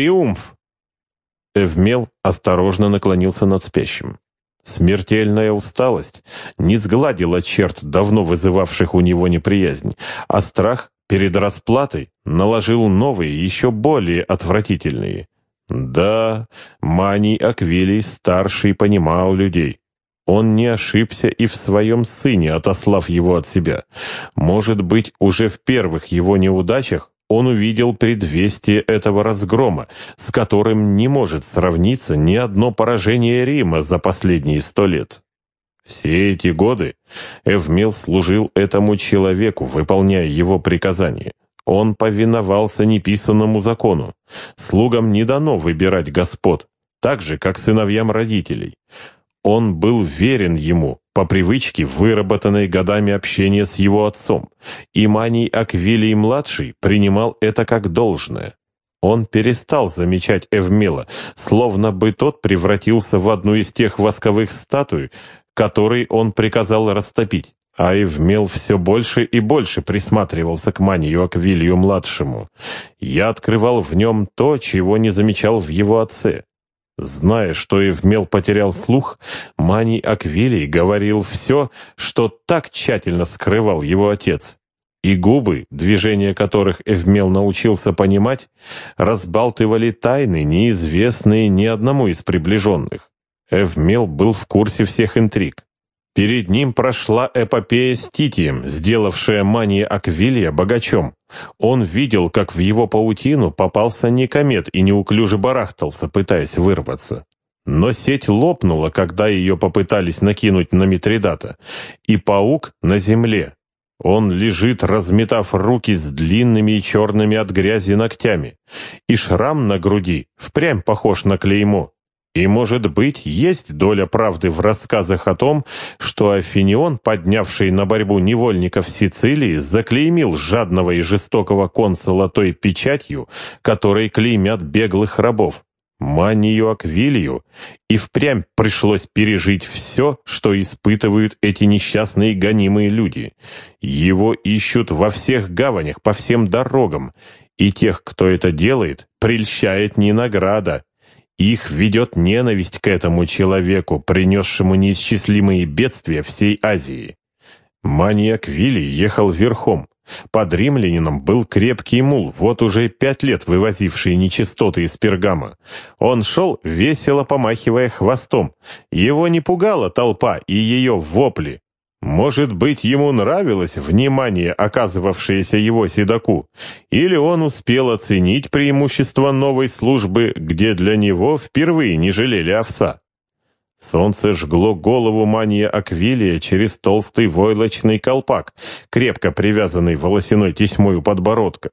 Триумф!» Эвмел осторожно наклонился над спящим. Смертельная усталость не сгладила черт, давно вызывавших у него неприязнь, а страх перед расплатой наложил новые, еще более отвратительные. Да, Маний Аквилий старший понимал людей. Он не ошибся и в своем сыне, отослав его от себя. Может быть, уже в первых его неудачах он увидел предвестие этого разгрома, с которым не может сравниться ни одно поражение Рима за последние сто лет. Все эти годы Эвмил служил этому человеку, выполняя его приказания. Он повиновался неписанному закону. Слугам не дано выбирать господ, так же, как сыновьям родителей. Он был верен ему, по привычке, выработанной годами общения с его отцом, и Маний Аквилий-младший принимал это как должное. Он перестал замечать Эвмела, словно бы тот превратился в одну из тех восковых статуй, которые он приказал растопить. А Эвмел все больше и больше присматривался к Манию Аквилию-младшему. Я открывал в нем то, чего не замечал в его отце. Зная, что Евмел потерял слух, Маний Аквилий говорил все, что так тщательно скрывал его отец. И губы, движения которых Эвмел научился понимать, разбалтывали тайны, неизвестные ни одному из приближенных. Эвмел был в курсе всех интриг. Перед ним прошла эпопея с Титием, сделавшая Мания Аквилия богачом. Он видел, как в его паутину попался Никомет и неуклюже барахтался, пытаясь вырваться. Но сеть лопнула, когда ее попытались накинуть на Митридата, и паук на земле. Он лежит, разметав руки с длинными и черными от грязи ногтями, и шрам на груди впрямь похож на клеймо. И, может быть, есть доля правды в рассказах о том, что Афинион, поднявший на борьбу невольников Сицилии, заклеймил жадного и жестокого консула той печатью, которой клеймят беглых рабов, манию Аквилию, и впрямь пришлось пережить все, что испытывают эти несчастные гонимые люди. Его ищут во всех гаванях, по всем дорогам, и тех, кто это делает, прельщает не награда, их ведет ненависть к этому человеку, принесшему неисчислимые бедствия всей Азии. Маньяк Вилли ехал верхом. Под римлянином был крепкий мул, вот уже пять лет вывозивший нечистоты из Пергама. Он шел, весело помахивая хвостом. Его не пугала толпа и ее вопли. Может быть, ему нравилось внимание, оказывавшееся его седоку, или он успел оценить преимущество новой службы, где для него впервые не жалели овса. Солнце жгло голову мания Аквилия через толстый войлочный колпак, крепко привязанный волосяной тесьмой у подбородка.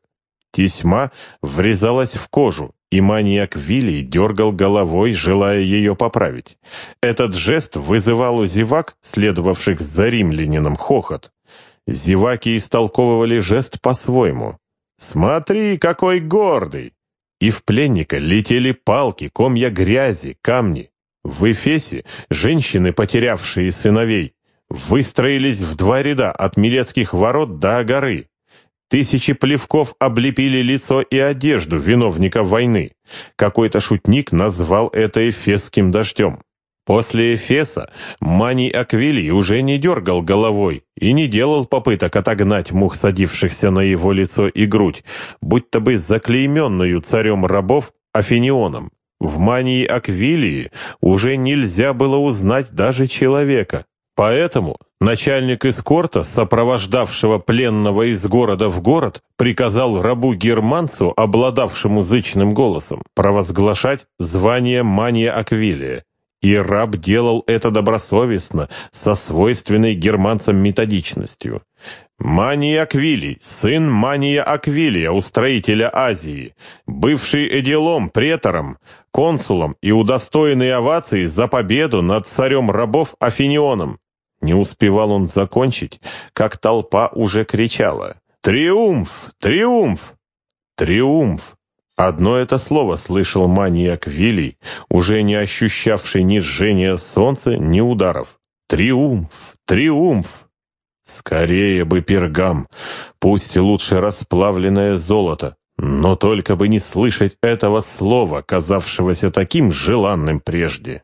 Тесьма врезалась в кожу, и маньяк Вилли дергал головой, желая ее поправить. Этот жест вызывал у зевак, следовавших за римлянином, хохот. Зеваки истолковывали жест по-своему. «Смотри, какой гордый!» И в пленника летели палки, комья грязи, камни. В Эфесе женщины, потерявшие сыновей, выстроились в два ряда от Милецких ворот до горы. Тысячи плевков облепили лицо и одежду виновника войны. Какой-то шутник назвал это эфесским дождем. После Эфеса Маний Аквилий уже не дергал головой и не делал попыток отогнать мух, садившихся на его лицо и грудь, будто бы заклейменную царем рабов Афинионом. В Мании Аквилии уже нельзя было узнать даже человека. Поэтому начальник эскорта, сопровождавшего пленного из города в город, приказал рабу-германцу, обладавшему зычным голосом, провозглашать звание Мания Аквилия. И раб делал это добросовестно, со свойственной германцам методичностью. Мания Аквилий, сын Мания Аквилия, устроителя Азии, бывший эдилом, претором, консулом и удостоенный овации за победу над царем рабов Афинионом. Не успевал он закончить, как толпа уже кричала «Триумф! Триумф! Триумф!» Одно это слово слышал маньяк Вилли, уже не ощущавший ни жжения солнца, ни ударов. «Триумф! Триумф!» Скорее бы пергам, пусть лучше расплавленное золото, Но только бы не слышать этого слова, казавшегося таким желанным прежде.